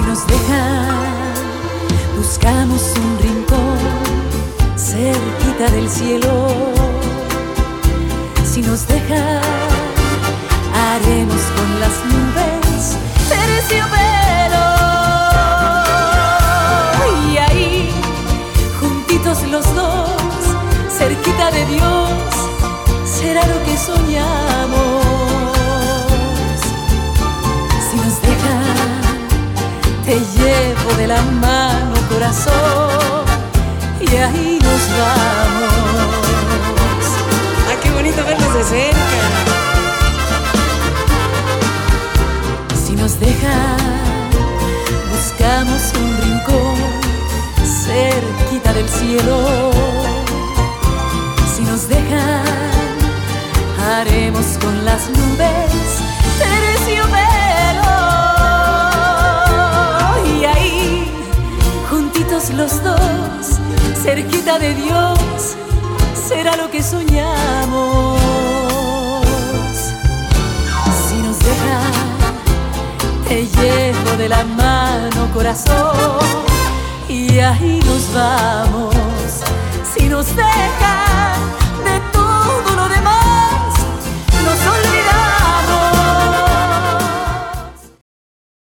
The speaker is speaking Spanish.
Si nos dejan, buscamos un rincón cerquita del cielo. Si nos dejan, haremos con las nubes terciopelo. Y ahí, juntitos los dos, cerquita de Dios, será lo que soñamos. De la mano, corazón, y ahí nos vamos. ¡Ah, qué bonito verlos de cerca! Si nos dejan, buscamos un rincón cerquita del cielo. Si nos dejan, haremos con las nubes los dos, cerquita de Dios, será lo que soñamos. Si nos dejan, te llevo de la mano, corazón, y ahí nos vamos. Si nos dejan